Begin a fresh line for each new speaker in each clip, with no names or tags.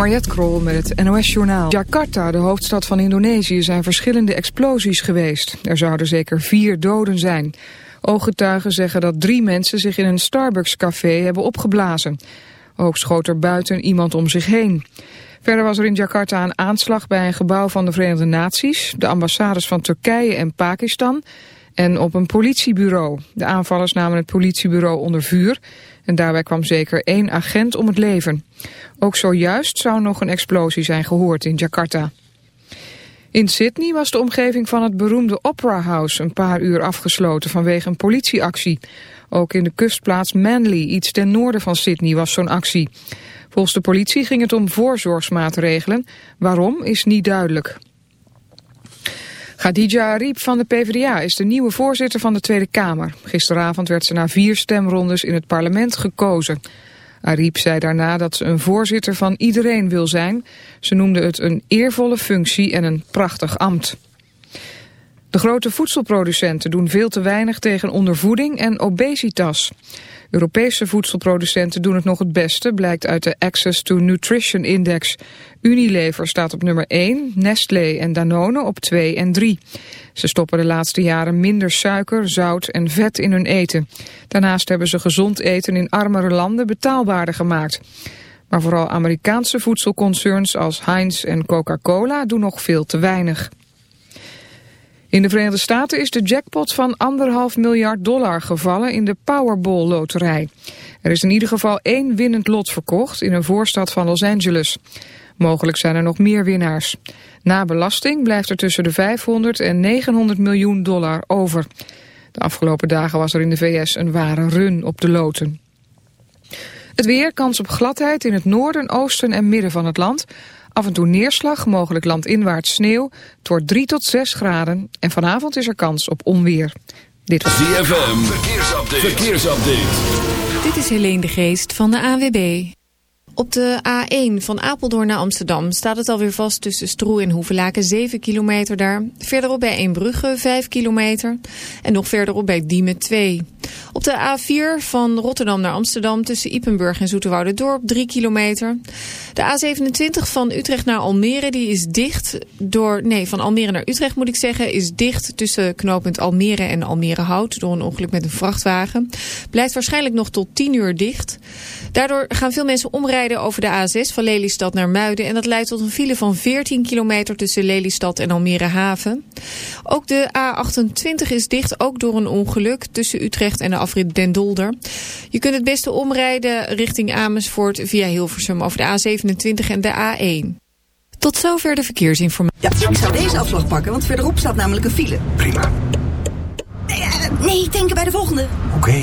Mariette Krol met het NOS-journaal. Jakarta, de hoofdstad van Indonesië, zijn verschillende explosies geweest. Er zouden zeker vier doden zijn. Ooggetuigen zeggen dat drie mensen zich in een Starbucks-café hebben opgeblazen. Ook schoot er buiten iemand om zich heen. Verder was er in Jakarta een aanslag bij een gebouw van de Verenigde Naties, de ambassades van Turkije en Pakistan en op een politiebureau. De aanvallers namen het politiebureau onder vuur en daarbij kwam zeker één agent om het leven. Ook zojuist zou nog een explosie zijn gehoord in Jakarta. In Sydney was de omgeving van het beroemde Opera House een paar uur afgesloten vanwege een politieactie. Ook in de kustplaats Manly, iets ten noorden van Sydney, was zo'n actie. Volgens de politie ging het om voorzorgsmaatregelen. Waarom is niet duidelijk. Khadija Ariep van de PvdA is de nieuwe voorzitter van de Tweede Kamer. Gisteravond werd ze na vier stemrondes in het parlement gekozen. Ariep zei daarna dat ze een voorzitter van iedereen wil zijn. Ze noemde het een eervolle functie en een prachtig ambt. De grote voedselproducenten doen veel te weinig tegen ondervoeding en obesitas. Europese voedselproducenten doen het nog het beste, blijkt uit de Access to Nutrition Index. Unilever staat op nummer 1, Nestlé en Danone op 2 en 3. Ze stoppen de laatste jaren minder suiker, zout en vet in hun eten. Daarnaast hebben ze gezond eten in armere landen betaalbaarder gemaakt. Maar vooral Amerikaanse voedselconcerns als Heinz en Coca-Cola doen nog veel te weinig. In de Verenigde Staten is de jackpot van anderhalf miljard dollar gevallen in de Powerball-loterij. Er is in ieder geval één winnend lot verkocht in een voorstad van Los Angeles. Mogelijk zijn er nog meer winnaars. Na belasting blijft er tussen de 500 en 900 miljoen dollar over. De afgelopen dagen was er in de VS een ware run op de loten. Het weer, kans op gladheid in het noorden, oosten en midden van het land... Af en toe neerslag, mogelijk landinwaarts sneeuw. Het wordt 3 tot 6 graden. En vanavond is er kans op onweer.
Dit was ZFM. Verkeersupdate. Verkeersupdate.
Dit is Helene de Geest van de AWB. Op de A1 van Apeldoorn naar Amsterdam staat het alweer vast tussen Stroe en Hoevelaken 7 kilometer daar. Verderop bij Eembrugge 5 kilometer en nog verderop bij Diemen 2. Op de A4 van Rotterdam naar Amsterdam tussen Ipenburg en Dorp 3 kilometer. De A27 van Utrecht naar Almere die is dicht door, nee van Almere naar Utrecht moet ik zeggen, is dicht tussen knooppunt Almere en Almere Hout door een ongeluk met een vrachtwagen. Blijft waarschijnlijk nog tot 10 uur dicht. Daardoor gaan veel mensen omrijden over de A6 van Lelystad naar Muiden. En dat leidt tot een file van 14 kilometer tussen Lelystad en Almere Haven. Ook de A28 is dicht, ook door een ongeluk tussen Utrecht en de afrit Den Dolder. Je kunt het beste omrijden richting Amersfoort via Hilversum over de A27 en de A1. Tot zover de verkeersinformatie.
Ja, ik zou deze afslag pakken, want verderop staat namelijk een file.
Prima.
Nee, uh, nee denken bij de volgende.
Oké.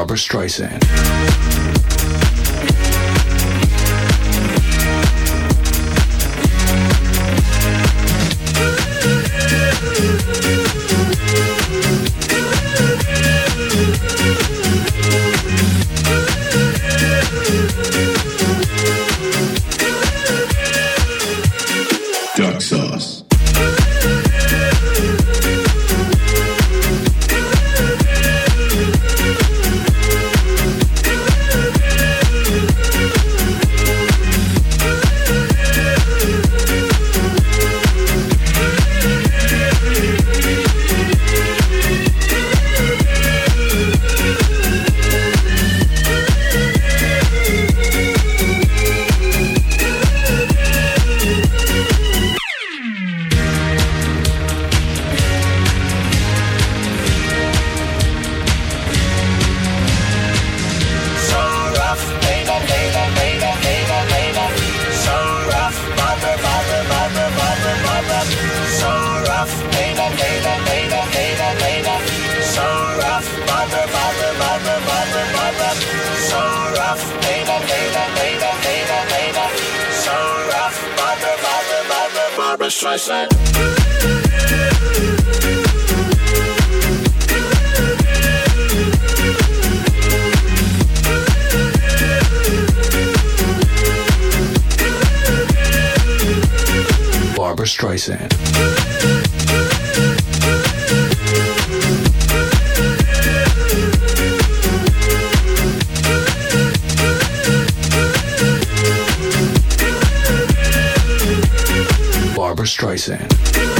Barbara Streisand. Streisand.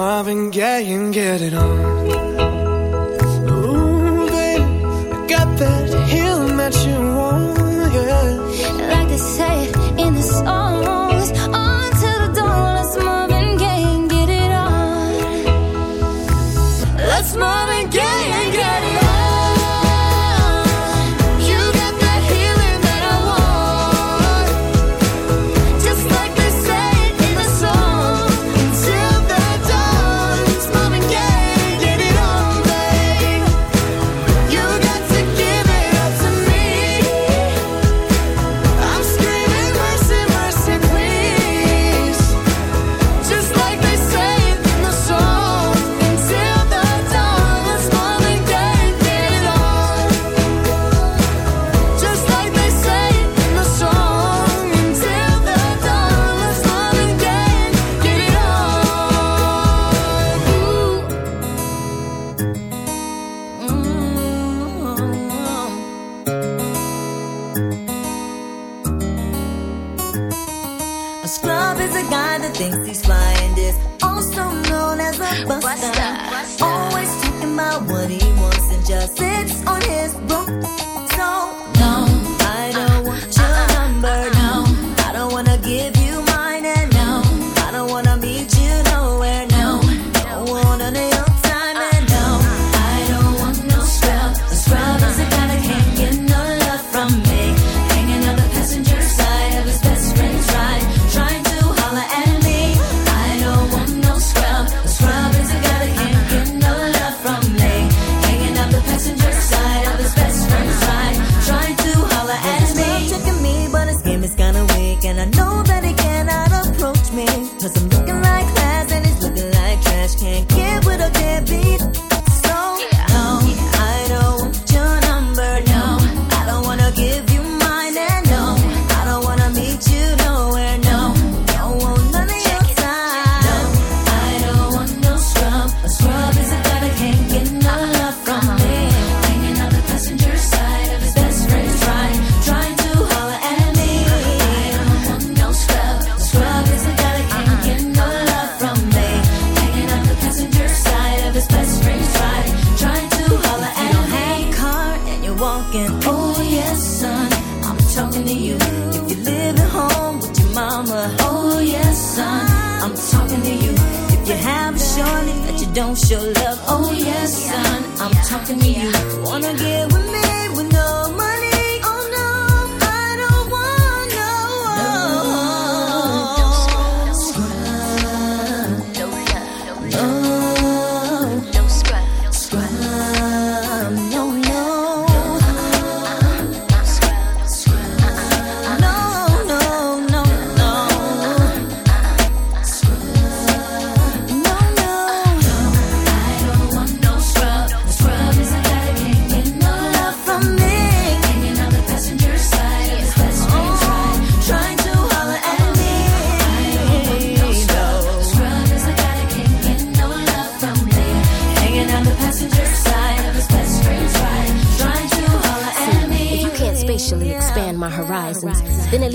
Marvin Gaye getting, get it on.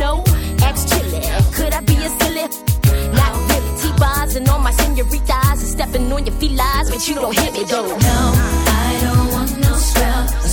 Know, ask Chili. Could I be a silly? Not really. T-bars and all my senoritas and stepping on your felines, but you don't hit me though.
No, I don't want no scrub.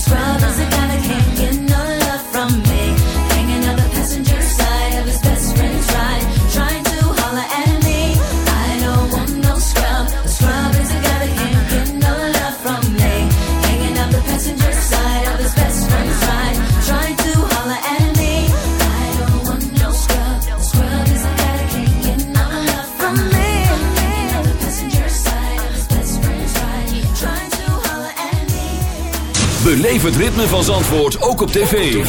Beleef het ritme van Zandvoort ook op tv.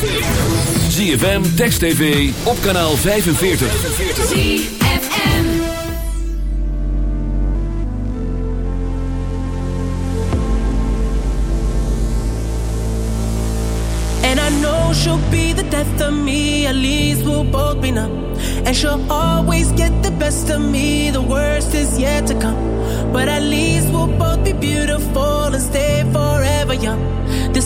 ZFM, Text TV, op kanaal 45.
And I know she'll be the death of me, at least we'll both be numb. And she'll always get the best of me, the worst is yet to come. But at least we'll both be beautiful and stay forever young.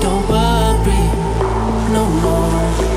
don't worry no more.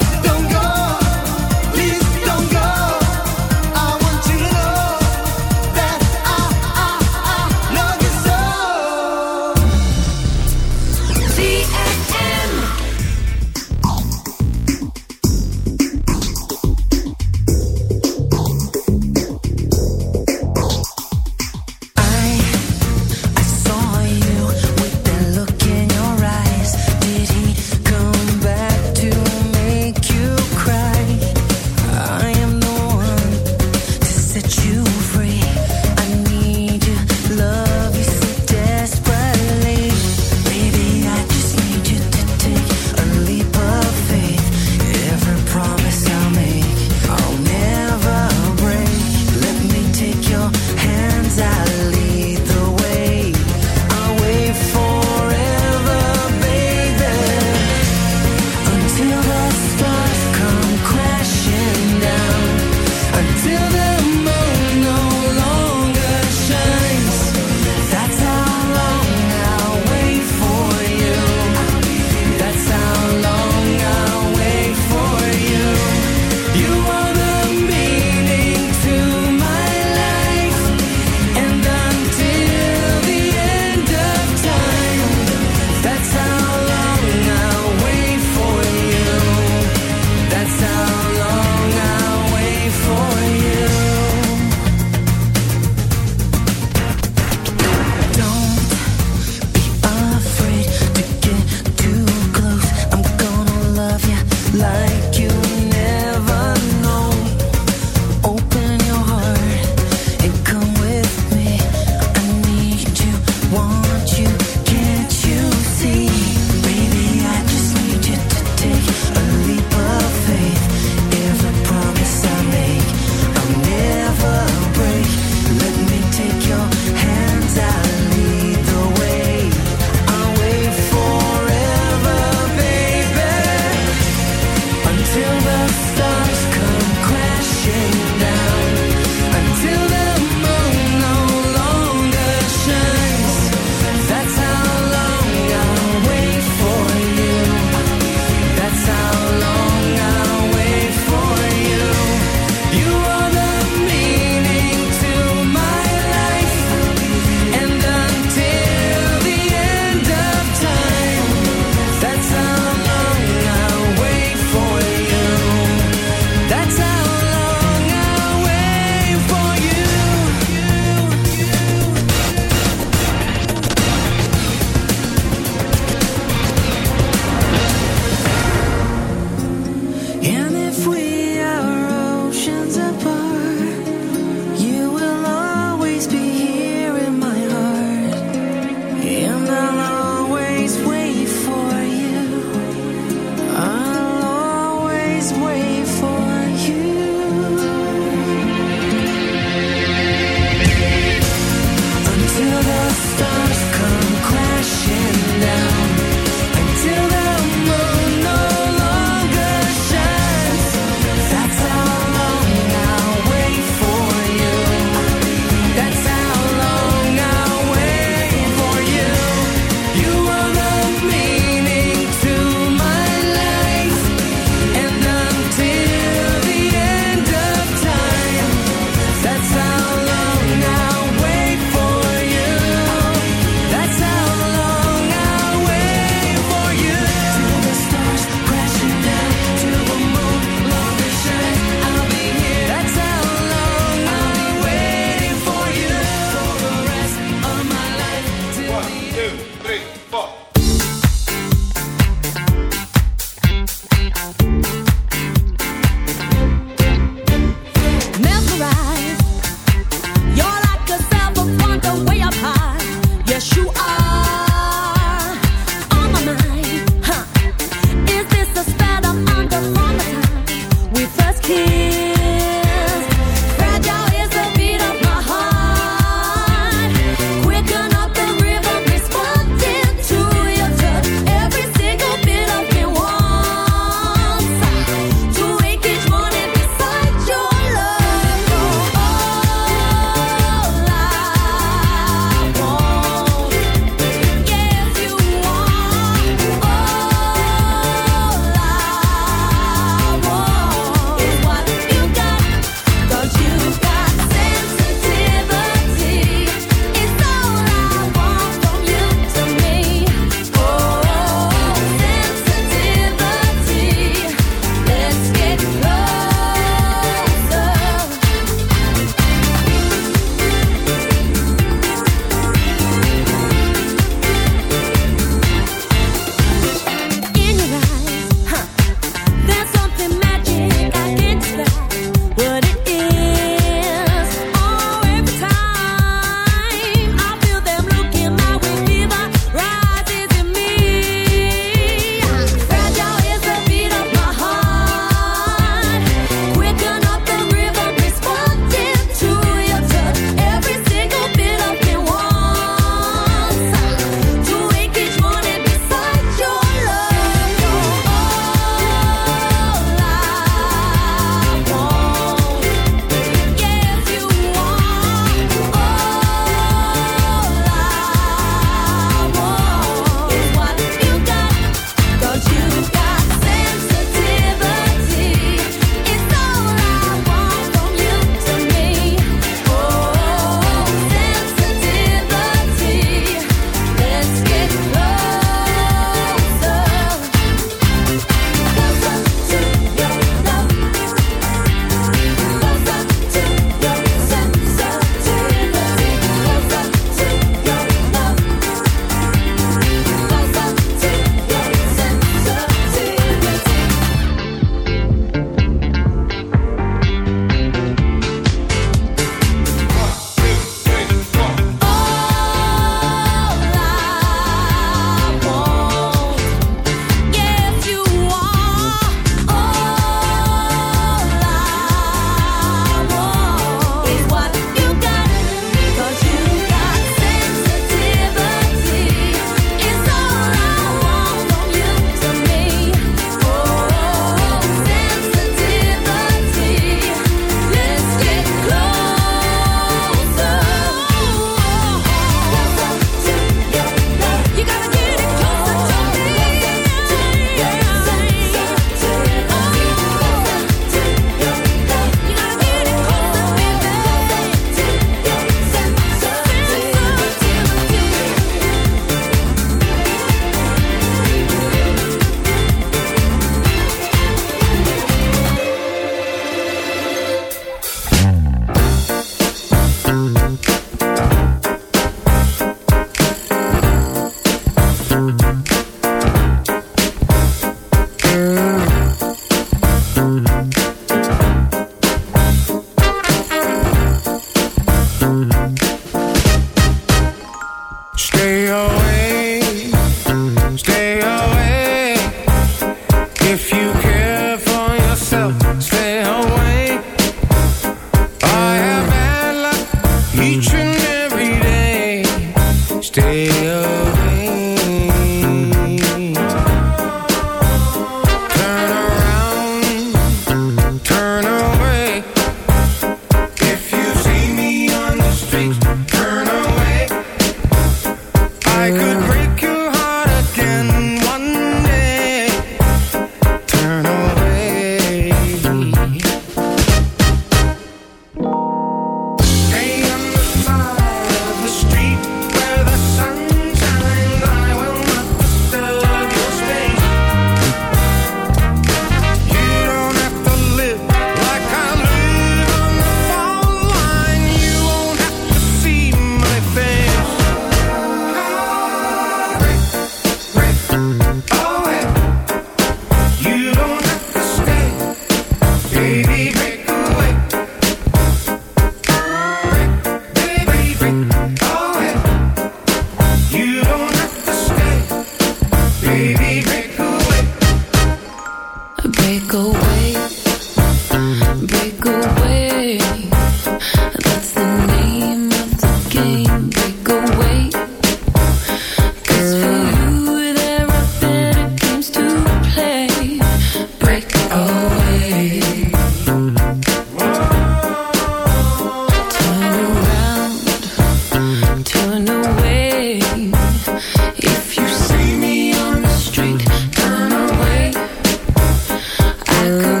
you